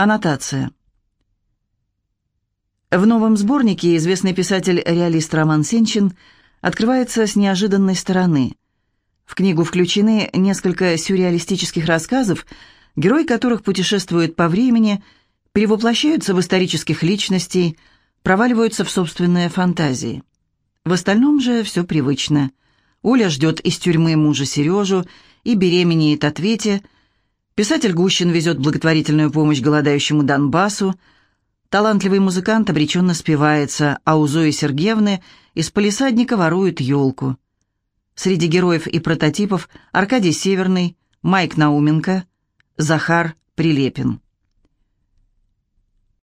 Аннотация. В новом сборнике известный писатель-реалист Роман Сенчин открывается с неожиданной стороны. В книгу включены несколько сюрреалистических рассказов, герои которых путешествуют по времени, перевоплощаются в исторических личностей, проваливаются в собственные фантазии. В остальном же все привычно. Оля ждет из тюрьмы мужа Сережу и беременеет от Вети, Писатель Гущин везет благотворительную помощь голодающему Донбассу. Талантливый музыкант обреченно спивается, а у Зои Сергеевны из полисадника воруют елку. Среди героев и прототипов Аркадий Северный, Майк Науменко, Захар Прилепин.